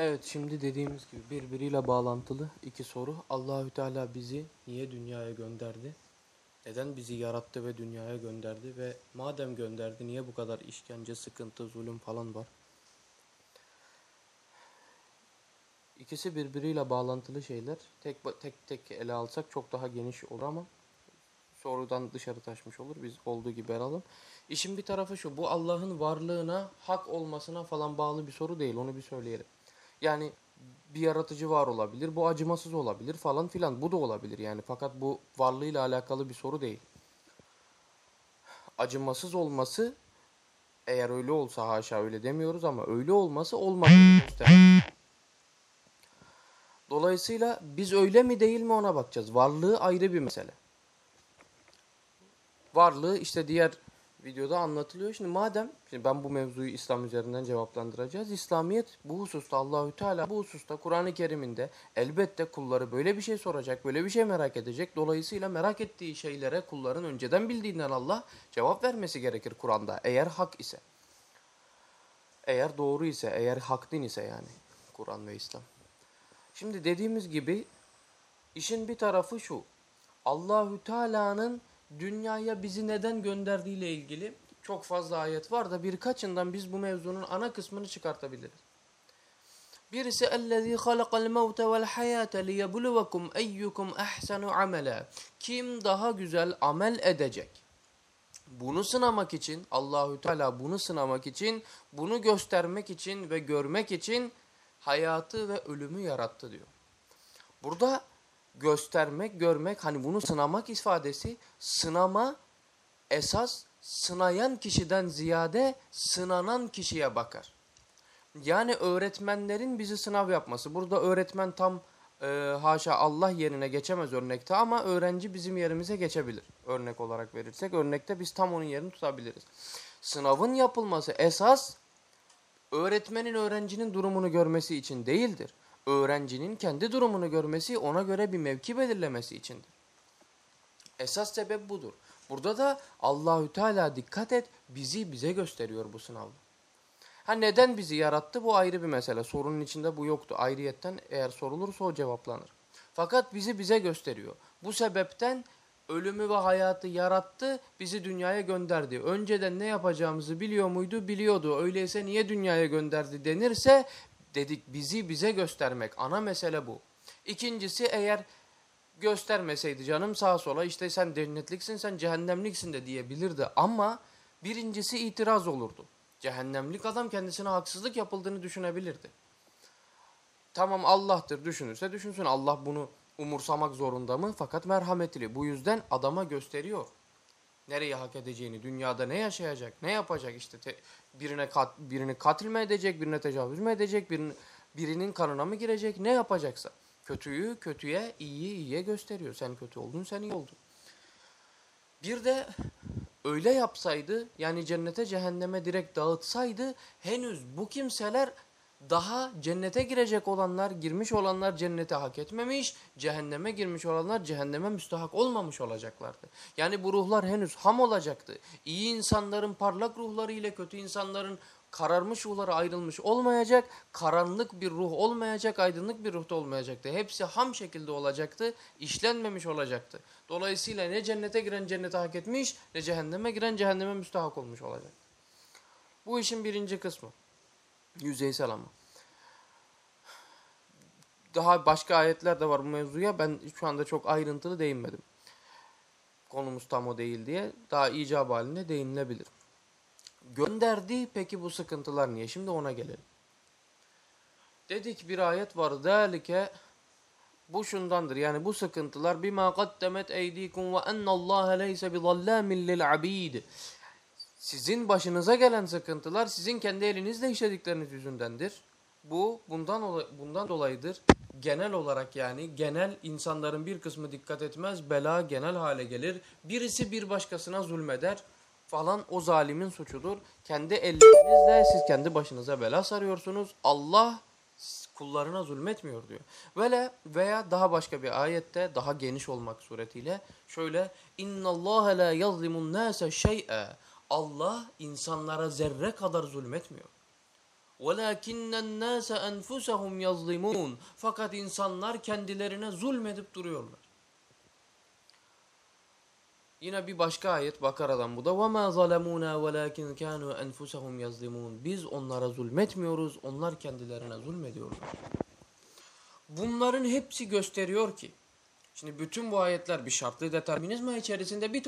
Evet şimdi dediğimiz gibi birbiriyle bağlantılı iki soru. Allahü Teala bizi niye dünyaya gönderdi? Neden bizi yarattı ve dünyaya gönderdi ve madem gönderdi niye bu kadar işkence, sıkıntı, zulüm falan var? İkisi birbiriyle bağlantılı şeyler. Tek tek tek ele alsak çok daha geniş olur ama sorudan dışarı taşmış olur. Biz olduğu gibi ele alalım. İşin bir tarafı şu. Bu Allah'ın varlığına, hak olmasına falan bağlı bir soru değil. Onu bir söyleyelim. Yani bir yaratıcı var olabilir. Bu acımasız olabilir falan filan. Bu da olabilir yani. Fakat bu varlığıyla alakalı bir soru değil. Acımasız olması eğer öyle olsa haşa öyle demiyoruz ama öyle olması olmadığını gösterir. Dolayısıyla biz öyle mi değil mi ona bakacağız. Varlığı ayrı bir mesele. Varlığı işte diğer videoda anlatılıyor. Şimdi madem şimdi ben bu mevzuyu İslam üzerinden cevaplandıracağız. İslamiyet bu hususta Allahü Teala bu hususta Kur'an-ı Kerim'inde elbette kulları böyle bir şey soracak, böyle bir şey merak edecek. Dolayısıyla merak ettiği şeylere kulların önceden bildiğinden Allah cevap vermesi gerekir Kur'an'da eğer hak ise. Eğer doğru ise, eğer hak din ise yani Kur'an ve İslam. Şimdi dediğimiz gibi işin bir tarafı şu. Allahü Teala'nın dünyaya bizi neden gönderdiğiyle ilgili çok fazla ayet var da birkaçından biz bu mevzunun ana kısmını çıkartabiliriz. Birisi ellezî halakal mevte vel hayâte liyebluvekum eyyukum ehsenu amele. Kim daha güzel amel edecek? Bunu sınamak için Allahü Teala bunu sınamak için, bunu göstermek için ve görmek için hayatı ve ölümü yarattı diyor. Burada göstermek, görmek hani bunu sınamak ifadesi sınama esas sınayan kişiden ziyade sınanan kişiye bakar. Yani öğretmenlerin bizi sınav yapması. Burada öğretmen tam e, haşa Allah yerine geçemez örnekte ama öğrenci bizim yerimize geçebilir. Örnek olarak verirsek örnekte biz tam onun yerini tutabiliriz. Sınavın yapılması esas öğretmenin öğrencinin durumunu görmesi için değildir öğrencinin kendi durumunu görmesi, ona göre bir mevki belirlemesi içindir. Esas sebep budur. Burada da Allahü Teala dikkat et bizi bize gösteriyor bu sınavda. Ha neden bizi yarattı bu ayrı bir mesele. Sorunun içinde bu yoktu. Ayrıyetten eğer sorulursa o cevaplanır. Fakat bizi bize gösteriyor. Bu sebepten ölümü ve hayatı yarattı, bizi dünyaya gönderdi. Önceden ne yapacağımızı biliyor muydu? Biliyordu. Öyleyse niye dünyaya gönderdi denirse dedik bizi bize göstermek ana mesele bu. İkincisi eğer göstermeseydi canım sağa sola işte sen cennetliksin sen cehennemliksin de diyebilirdi ama birincisi itiraz olurdu. Cehennemlik adam kendisine haksızlık yapıldığını düşünebilirdi. Tamam Allah'tır düşünürse düşünsün Allah bunu umursamak zorunda mı? Fakat merhametli. Bu yüzden adama gösteriyor. Nereyi hak edeceğini, dünyada ne yaşayacak, ne yapacak işte te, birine kat, birini katil mi edecek, birine tecavüz mü edecek, birinin, birinin kanına mı girecek, ne yapacaksa. Kötüyü kötüye, iyiyi iyiye gösteriyor. Sen kötü oldun, sen iyi oldun. Bir de öyle yapsaydı, yani cennete cehenneme direkt dağıtsaydı, henüz bu kimseler daha cennete girecek olanlar, girmiş olanlar cennete hak etmemiş, cehenneme girmiş olanlar cehenneme müstahak olmamış olacaklardı. Yani bu ruhlar henüz ham olacaktı. İyi insanların parlak ruhları ile kötü insanların kararmış ruhları ayrılmış olmayacak, karanlık bir ruh olmayacak, aydınlık bir ruhta olmayacaktı. Hepsi ham şekilde olacaktı, işlenmemiş olacaktı. Dolayısıyla ne cennete giren cennete hak etmiş, ne cehenneme giren cehenneme müstahak olmuş olacak. Bu işin birinci kısmı. Yüzeysel ama. Daha başka ayetler de var bu mevzuya. Ben şu anda çok ayrıntılı değinmedim. Konumuz tam o değil diye. Daha icab haline değinilebilir. Gönderdi peki bu sıkıntılar niye? Şimdi ona gelelim. Dedik bir ayet var. Zalike bu şundandır. Yani bu sıkıntılar bima kaddemet eydikum ve ennallaha leyse bi zallamin lil abid. Sizin başınıza gelen sıkıntılar sizin kendi elinizle işledikleriniz yüzündendir. Bu bundan bundan dolayıdır. Genel olarak yani genel insanların bir kısmı dikkat etmez, bela genel hale gelir. Birisi bir başkasına zulmeder falan o zalimin suçudur. Kendi ellerinizle siz kendi başınıza bela sarıyorsunuz. Allah kullarına zulmetmiyor diyor. Böyle veya daha başka bir ayette daha geniş olmak suretiyle şöyle inna Allah la yazlimun nase şey'a Allah insanlara zerre kadar zulmetmiyor. وَلَاكِنَّ النَّاسَ أَنْفُسَهُمْ يَظْلِمُونَ Fakat insanlar kendilerine zulmedip duruyorlar. Yine bir başka ayet Bakara'dan bu da وَمَا ظَلَمُونَا وَلَاكِنْ كَانُوا أَنْفُسَهُمْ يَظْلِمُونَ Biz onlara zulmetmiyoruz, onlar kendilerine zulmediyorlar. Bunların hepsi gösteriyor ki, şimdi bütün bu ayetler bir şartlı determinizma içerisinde bir,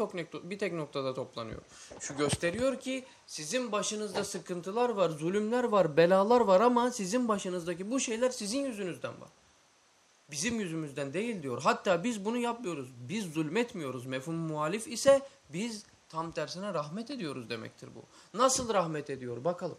bir tek noktada toplanıyor. Şu gösteriyor ki sizin başınızda sıkıntılar var, zulümler var, belalar var ama sizin başınızdaki bu şeyler sizin yüzünüzden var. Bizim yüzümüzden değil diyor. Hatta biz bunu yapmıyoruz. Biz zulmetmiyoruz. Mefhum muhalif ise biz tam tersine rahmet ediyoruz demektir bu. Nasıl rahmet ediyor bakalım.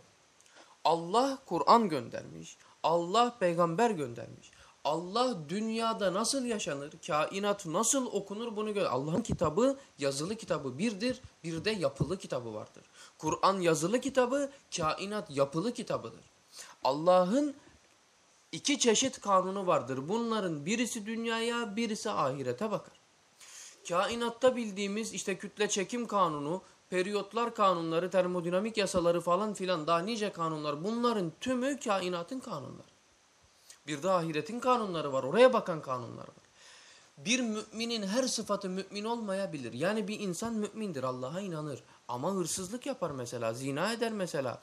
Allah Kur'an göndermiş. Allah peygamber göndermiş. Allah dünyada nasıl yaşanır, kainat nasıl okunur bunu gör. Allah'ın kitabı, yazılı kitabı birdir, bir de yapılı kitabı vardır. Kur'an yazılı kitabı, kainat yapılı kitabıdır. Allah'ın iki çeşit kanunu vardır. Bunların birisi dünyaya, birisi ahirete bakar. Kainatta bildiğimiz işte kütle çekim kanunu, periyotlar kanunları, termodinamik yasaları falan filan daha nice kanunlar bunların tümü kainatın kanunları. Bir de ahiretin kanunları var. Oraya bakan kanunlar var. Bir müminin her sıfatı mümin olmayabilir. Yani bir insan mümindir. Allah'a inanır. Ama hırsızlık yapar mesela. Zina eder mesela.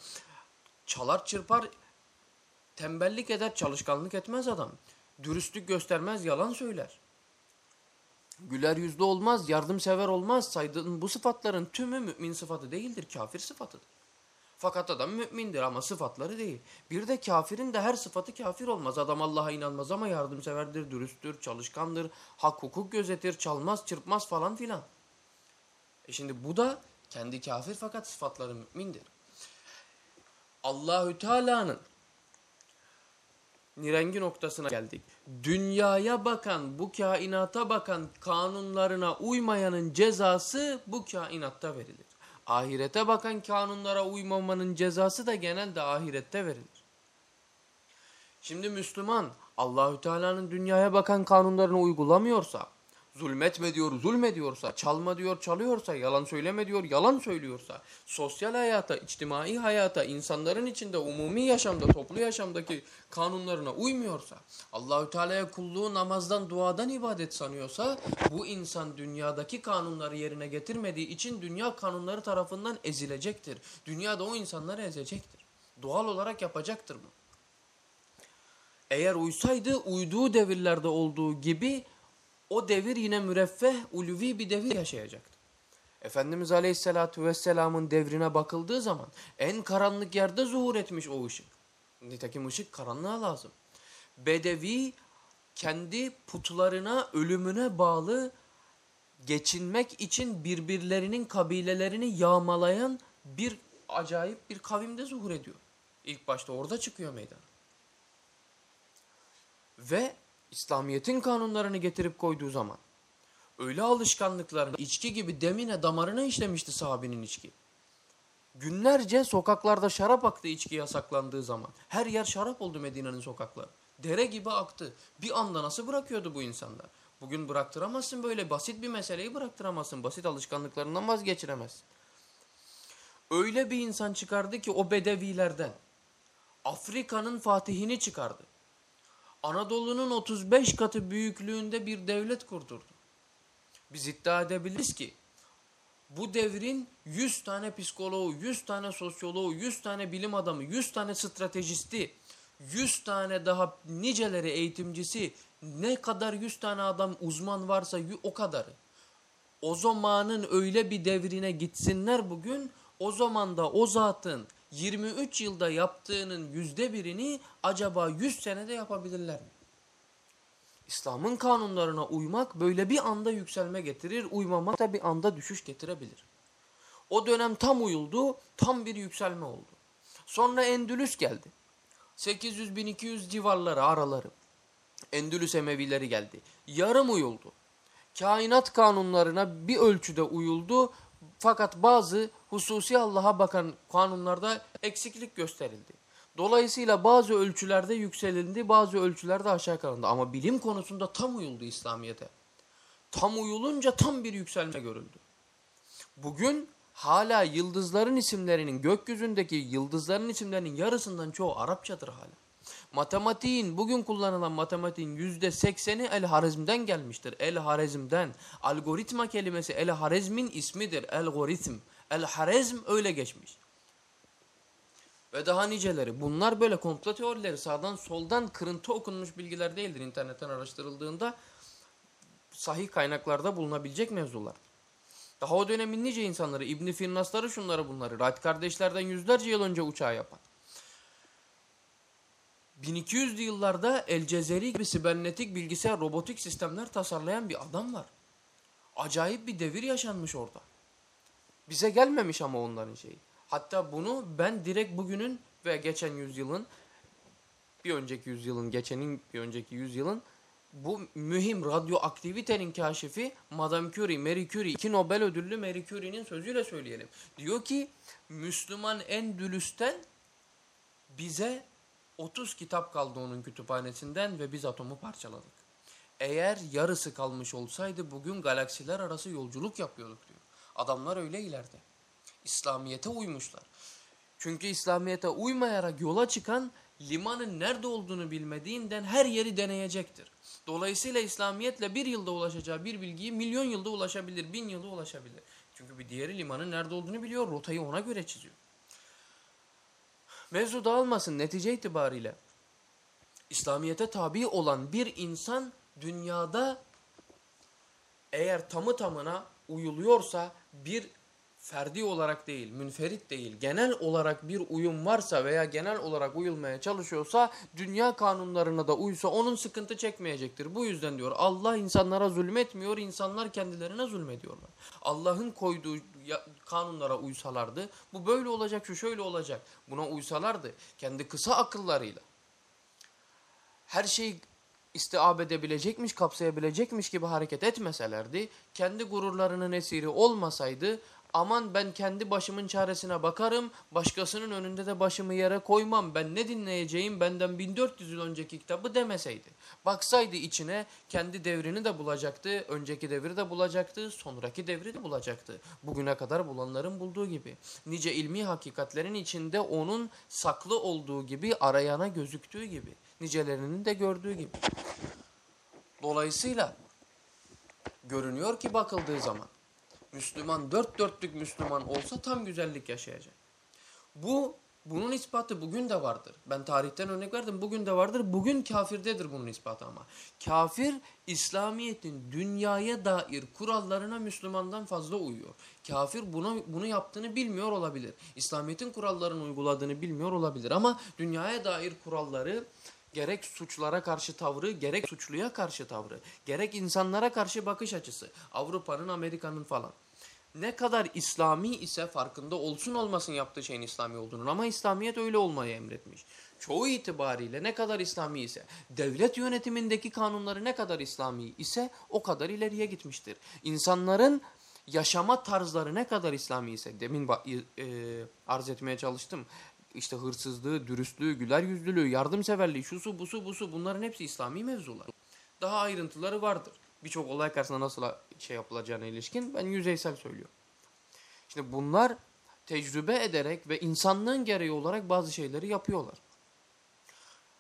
Çalar çırpar. Tembellik eder. Çalışkanlık etmez adam. Dürüstlük göstermez. Yalan söyler. Güler yüzlü olmaz. Yardımsever olmaz. Saydığın bu sıfatların tümü mümin sıfatı değildir. Kafir sıfatıdır. Fakat adam mümindir ama sıfatları değil. Bir de kafirin de her sıfatı kafir olmaz. Adam Allah'a inanmaz ama yardımseverdir, dürüsttür, çalışkandır, hak hukuk gözetir, çalmaz, çırpmaz falan filan. E şimdi bu da kendi kafir fakat sıfatları mümindir. Allahü Teala'nın nirengi noktasına geldik. Dünyaya bakan, bu kainata bakan kanunlarına uymayanın cezası bu kainatta verilir. Ahirete bakan kanunlara uymamanın cezası da genelde ahirette verilir. Şimdi Müslüman Allahü Teala'nın dünyaya bakan kanunlarını uygulamıyorsa, zulmetme diyor, zulmediyorsa, çalma diyor, çalıyorsa, yalan söyleme diyor, yalan söylüyorsa, sosyal hayata, içtimai hayata, insanların içinde umumi yaşamda, toplu yaşamdaki kanunlarına uymuyorsa, Allahü Teala'ya kulluğu namazdan, duadan ibadet sanıyorsa, bu insan dünyadaki kanunları yerine getirmediği için dünya kanunları tarafından ezilecektir. Dünyada o insanları ezecektir. Doğal olarak yapacaktır bu. Eğer uysaydı uyduğu devirlerde olduğu gibi o devir yine müreffeh, ulvi bir devir yaşayacaktı. Efendimiz Aleyhisselatü Vesselam'ın devrine bakıldığı zaman en karanlık yerde zuhur etmiş o ışık. Nitekim ışık karanlığa lazım. Bedevi kendi putlarına, ölümüne bağlı geçinmek için birbirlerinin kabilelerini yağmalayan bir acayip bir kavimde zuhur ediyor. İlk başta orada çıkıyor meydana. Ve İslamiyet'in kanunlarını getirip koyduğu zaman öyle alışkanlıklarını içki gibi demine damarına işlemişti sahabinin içki. Günlerce sokaklarda şarap aktı içki yasaklandığı zaman. Her yer şarap oldu Medine'nin sokakları. Dere gibi aktı. Bir anda nasıl bırakıyordu bu insanlar? Bugün bıraktıramazsın böyle basit bir meseleyi bıraktıramazsın. Basit alışkanlıklarından vazgeçiremezsin. Öyle bir insan çıkardı ki o bedevilerden Afrika'nın fatihini çıkardı. Anadolu'nun 35 katı büyüklüğünde bir devlet kurdurdu. Biz iddia edebiliriz ki bu devrin 100 tane psikoloğu, 100 tane sosyoloğu, 100 tane bilim adamı, 100 tane stratejisti, 100 tane daha niceleri eğitimcisi, ne kadar 100 tane adam uzman varsa o kadarı. O zamanın öyle bir devrine gitsinler bugün, o zaman da o zatın 23 yılda yaptığının yüzde birini acaba 100 senede yapabilirler mi? İslam'ın kanunlarına uymak böyle bir anda yükselme getirir, uymamak da bir anda düşüş getirebilir. O dönem tam uyuldu, tam bir yükselme oldu. Sonra Endülüs geldi. 800-1200 civarları araları. Endülüs Emevileri geldi. Yarım uyuldu. Kainat kanunlarına bir ölçüde uyuldu fakat bazı hususi Allah'a bakan kanunlarda eksiklik gösterildi. Dolayısıyla bazı ölçülerde yükselildi, bazı ölçülerde aşağı kalındı. Ama bilim konusunda tam uyuldu İslamiyet'e. Tam uyulunca tam bir yükselme görüldü. Bugün hala yıldızların isimlerinin gökyüzündeki yıldızların isimlerinin yarısından çoğu Arapçadır hala. Matematiğin bugün kullanılan matematiğin yüzde sekseni El Harizm'den gelmiştir. El Harizm'den. Algoritma kelimesi El Harizm'in ismidir. El Harizm öyle geçmiş. Ve daha niceleri. Bunlar böyle komplo teorileri sağdan soldan kırıntı okunmuş bilgiler değildir. internetten araştırıldığında sahih kaynaklarda bulunabilecek mevzular. Daha o dönemin nice insanları, İbni Firnasları şunları bunları, Wright kardeşlerden yüzlerce yıl önce uçağı yapan. 1200'lü yıllarda El Cezeri gibi sibernetik bilgisayar robotik sistemler tasarlayan bir adam var. Acayip bir devir yaşanmış orada. Bize gelmemiş ama onların şeyi. Hatta bunu ben direkt bugünün ve geçen yüzyılın, bir önceki yüzyılın, geçenin bir önceki yüzyılın bu mühim radyoaktivitenin kaşifi Madame Curie, Marie Curie, iki Nobel ödüllü Marie Curie'nin sözüyle söyleyelim. Diyor ki Müslüman Endülüs'ten bize 30 kitap kaldı onun kütüphanesinden ve biz atomu parçaladık. Eğer yarısı kalmış olsaydı bugün galaksiler arası yolculuk yapıyorduk diyor. Adamlar öyle ileride. İslamiyet'e uymuşlar. Çünkü İslamiyet'e uymayarak yola çıkan limanın nerede olduğunu bilmediğinden her yeri deneyecektir. Dolayısıyla İslamiyetle bir yılda ulaşacağı bir bilgiyi milyon yılda ulaşabilir, bin yılda ulaşabilir. Çünkü bir diğeri limanın nerede olduğunu biliyor, rotayı ona göre çiziyor. Mevzu dağılmasın netice itibariyle. İslamiyet'e tabi olan bir insan dünyada eğer tamı tamına uyuluyorsa bir ferdi olarak değil, münferit değil, genel olarak bir uyum varsa veya genel olarak uyulmaya çalışıyorsa dünya kanunlarına da uysa onun sıkıntı çekmeyecektir. Bu yüzden diyor Allah insanlara zulmetmiyor, insanlar kendilerine zulmediyorlar. Allah'ın koyduğu kanunlara uysalardı bu böyle olacak, şu şöyle olacak. Buna uysalardı kendi kısa akıllarıyla her şeyi istiab edebilecekmiş, kapsayabilecekmiş gibi hareket etmeselerdi, kendi gururlarının esiri olmasaydı aman ben kendi başımın çaresine bakarım, başkasının önünde de başımı yere koymam, ben ne dinleyeceğim benden 1400 yıl önceki kitabı demeseydi. Baksaydı içine kendi devrini de bulacaktı, önceki devri de bulacaktı, sonraki devri de bulacaktı. Bugüne kadar bulanların bulduğu gibi. Nice ilmi hakikatlerin içinde onun saklı olduğu gibi, arayana gözüktüğü gibi. Nicelerinin de gördüğü gibi. Dolayısıyla görünüyor ki bakıldığı zaman Müslüman dört dörtlük Müslüman olsa tam güzellik yaşayacak. Bu bunun ispatı bugün de vardır. Ben tarihten örnek verdim. Bugün de vardır. Bugün kafirdedir bunun ispatı ama. Kafir İslamiyet'in dünyaya dair kurallarına Müslümandan fazla uyuyor. Kafir bunu, bunu yaptığını bilmiyor olabilir. İslamiyet'in kurallarını uyguladığını bilmiyor olabilir. Ama dünyaya dair kuralları gerek suçlara karşı tavrı, gerek suçluya karşı tavrı, gerek insanlara karşı bakış açısı, Avrupa'nın, Amerika'nın falan. Ne kadar İslami ise farkında olsun olmasın yaptığı şeyin İslami olduğunun ama İslamiyet öyle olmayı emretmiş. Çoğu itibariyle ne kadar İslami ise, devlet yönetimindeki kanunları ne kadar İslami ise o kadar ileriye gitmiştir. İnsanların yaşama tarzları ne kadar İslami ise, demin e, arz etmeye çalıştım işte hırsızlığı, dürüstlüğü, güler yüzlülüğü, yardımseverliği, şusu, busu, busu bunların hepsi İslami mevzular. Daha ayrıntıları vardır. Birçok olay karşısında nasıl şey yapılacağına ilişkin ben yüzeysel söylüyorum. Şimdi bunlar tecrübe ederek ve insanlığın gereği olarak bazı şeyleri yapıyorlar.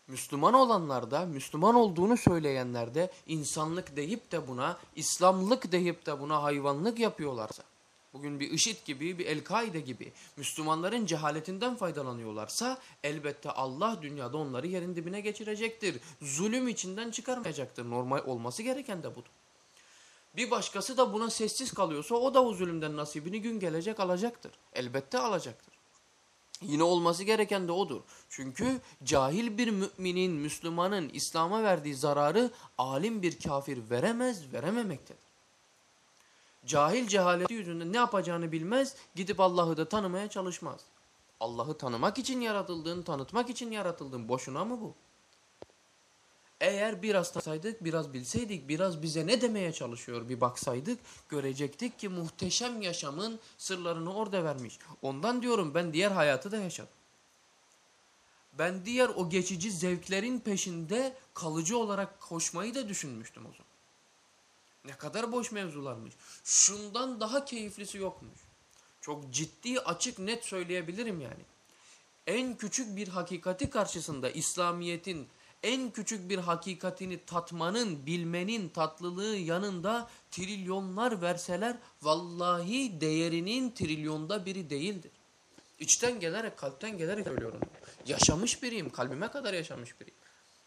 Müslüman olanlar da, Müslüman olduğunu söyleyenler de insanlık deyip de buna, İslamlık deyip de buna hayvanlık yapıyorlarsa bugün bir IŞİD gibi, bir El-Kaide gibi Müslümanların cehaletinden faydalanıyorlarsa elbette Allah dünyada onları yerin dibine geçirecektir. Zulüm içinden çıkarmayacaktır. Normal olması gereken de budur. Bir başkası da buna sessiz kalıyorsa o da o zulümden nasibini gün gelecek alacaktır. Elbette alacaktır. Yine olması gereken de odur. Çünkü cahil bir müminin, Müslümanın İslam'a verdiği zararı alim bir kafir veremez, verememektedir. Cahil cehaleti yüzünden ne yapacağını bilmez, gidip Allah'ı da tanımaya çalışmaz. Allah'ı tanımak için yaratıldığın, tanıtmak için yaratıldığın boşuna mı bu? Eğer biraz tanısaydık, biraz bilseydik, biraz bize ne demeye çalışıyor bir baksaydık, görecektik ki muhteşem yaşamın sırlarını orada vermiş. Ondan diyorum ben diğer hayatı da yaşadım. Ben diğer o geçici zevklerin peşinde kalıcı olarak koşmayı da düşünmüştüm o zaman. Ne kadar boş mevzularmış. Şundan daha keyiflisi yokmuş. Çok ciddi, açık, net söyleyebilirim yani. En küçük bir hakikati karşısında İslamiyet'in en küçük bir hakikatini tatmanın, bilmenin tatlılığı yanında trilyonlar verseler vallahi değerinin trilyonda biri değildir. İçten gelerek, kalpten gelerek söylüyorum. Yaşamış biriyim, kalbime kadar yaşamış biriyim.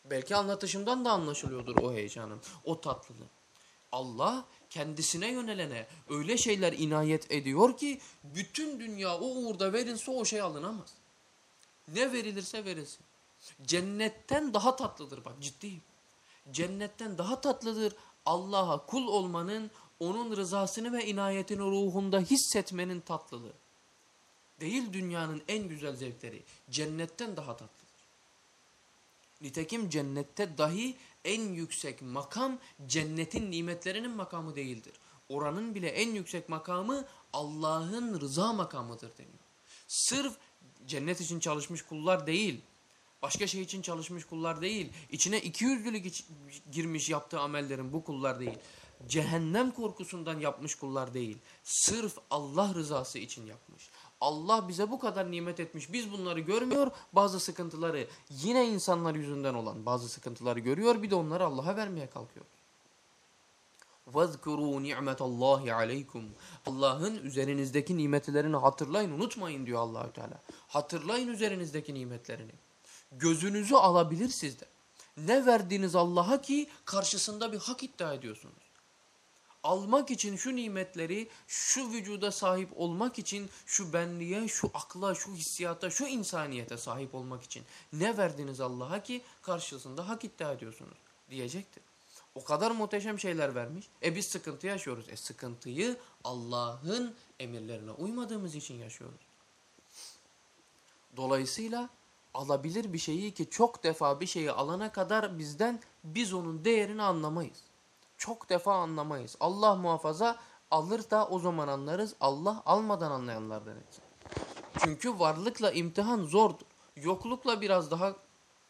Belki anlatışımdan da anlaşılıyordur o heyecanın, o tatlılığı. Allah kendisine yönelene öyle şeyler inayet ediyor ki bütün dünya o uğurda verilse o şey alınamaz. Ne verilirse verilsin. Cennetten daha tatlıdır bak ciddiyim. Cennetten daha tatlıdır Allah'a kul olmanın, onun rızasını ve inayetini ruhunda hissetmenin tatlılığı. Değil dünyanın en güzel zevkleri. Cennetten daha tatlıdır. Nitekim cennette dahi en yüksek makam cennetin nimetlerinin makamı değildir. Oranın bile en yüksek makamı Allah'ın rıza makamıdır deniyor. Sırf cennet için çalışmış kullar değil, başka şey için çalışmış kullar değil, içine iki yüzlülük girmiş yaptığı amellerin bu kullar değil, cehennem korkusundan yapmış kullar değil, sırf Allah rızası için yapmış. Allah bize bu kadar nimet etmiş. Biz bunları görmüyor. Bazı sıkıntıları yine insanlar yüzünden olan bazı sıkıntıları görüyor. Bir de onları Allah'a vermeye kalkıyor. وَذْكُرُوا نِعْمَةَ اللّٰهِ عَلَيْكُمْ Allah'ın üzerinizdeki nimetlerini hatırlayın, unutmayın diyor Allahü Teala. Hatırlayın üzerinizdeki nimetlerini. Gözünüzü alabilir sizde. Ne verdiğiniz Allah'a ki karşısında bir hak iddia ediyorsunuz almak için şu nimetleri, şu vücuda sahip olmak için, şu benliğe, şu akla, şu hissiyata, şu insaniyete sahip olmak için ne verdiniz Allah'a ki karşısında hak iddia ediyorsunuz diyecektir. O kadar muhteşem şeyler vermiş. E biz sıkıntı yaşıyoruz. E sıkıntıyı Allah'ın emirlerine uymadığımız için yaşıyoruz. Dolayısıyla alabilir bir şeyi ki çok defa bir şeyi alana kadar bizden biz onun değerini anlamayız çok defa anlamayız. Allah muhafaza alır da o zaman anlarız. Allah almadan anlayanlardan etsin. Çünkü varlıkla imtihan zordur. Yoklukla biraz daha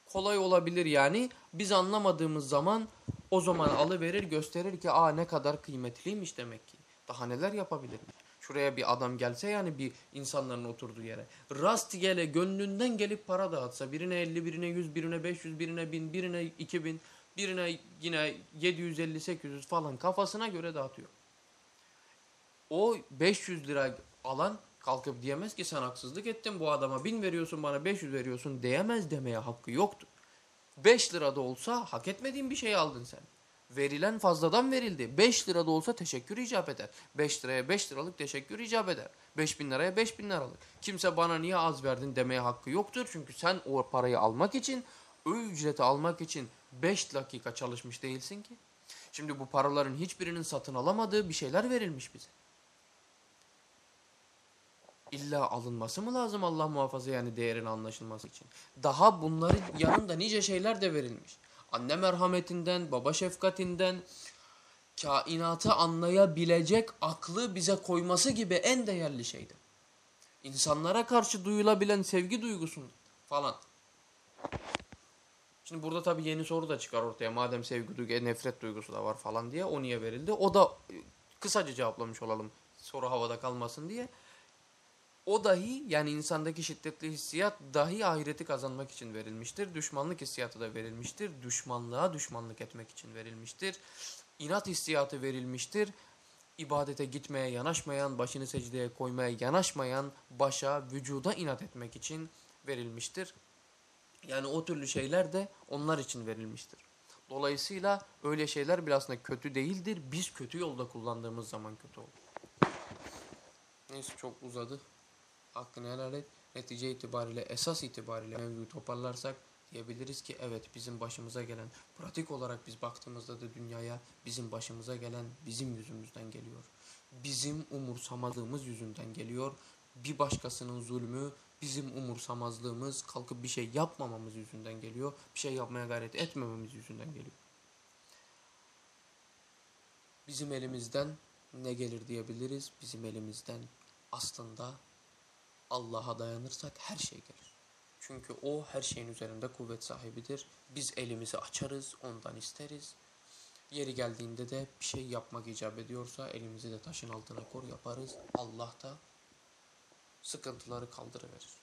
kolay olabilir yani. Biz anlamadığımız zaman o zaman alıverir gösterir ki aa ne kadar kıymetliymiş demek ki. Daha neler yapabilirmiş. Şuraya bir adam gelse yani bir insanların oturduğu yere. Rast gele gönlünden gelip para dağıtsa birine 50 birine 100 birine 500 birine 1000 birine 2000 Birine yine 750-800 falan kafasına göre dağıtıyor. O 500 lira alan kalkıp diyemez ki sen haksızlık ettin bu adama 1000 veriyorsun bana 500 veriyorsun diyemez demeye hakkı yoktu. 5 lirada olsa hak etmediğin bir şey aldın sen. Verilen fazladan verildi. 5 lirada olsa teşekkür icap eder. 5 liraya 5 liralık teşekkür icap eder. 5 bin liraya 5 bin liralık. Kimse bana niye az verdin demeye hakkı yoktur. Çünkü sen o parayı almak için, o ücreti almak için 5 dakika çalışmış değilsin ki. Şimdi bu paraların hiçbirinin satın alamadığı bir şeyler verilmiş bize. İlla alınması mı lazım Allah muhafaza yani değerin anlaşılması için? Daha bunların yanında nice şeyler de verilmiş. Anne merhametinden, baba şefkatinden, kainatı anlayabilecek aklı bize koyması gibi en değerli şeydi. İnsanlara karşı duyulabilen sevgi duygusun falan. Şimdi burada tabii yeni soru da çıkar ortaya. Madem sevgi duygu, nefret duygusu da var falan diye o niye verildi? O da e, kısaca cevaplamış olalım soru havada kalmasın diye. O dahi yani insandaki şiddetli hissiyat dahi ahireti kazanmak için verilmiştir. Düşmanlık hissiyatı da verilmiştir. Düşmanlığa düşmanlık etmek için verilmiştir. İnat hissiyatı verilmiştir. İbadete gitmeye yanaşmayan, başını secdeye koymaya yanaşmayan, başa, vücuda inat etmek için verilmiştir. Yani o türlü şeyler de onlar için verilmiştir. Dolayısıyla öyle şeyler bir aslında kötü değildir. Biz kötü yolda kullandığımız zaman kötü olur. Neyse çok uzadı. Hakkını helal et. Netice itibariyle, esas itibariyle mevzuyu toparlarsak diyebiliriz ki evet bizim başımıza gelen, pratik olarak biz baktığımızda da dünyaya bizim başımıza gelen bizim yüzümüzden geliyor. Bizim umursamadığımız yüzünden geliyor. Bir başkasının zulmü, bizim umursamazlığımız, kalkıp bir şey yapmamamız yüzünden geliyor. Bir şey yapmaya gayret etmememiz yüzünden geliyor. Bizim elimizden ne gelir diyebiliriz? Bizim elimizden aslında Allah'a dayanırsak her şey gelir. Çünkü o her şeyin üzerinde kuvvet sahibidir. Biz elimizi açarız, ondan isteriz. Yeri geldiğinde de bir şey yapmak icap ediyorsa elimizi de taşın altına kor yaparız. Allah da sıkıntıları kaldırıverir.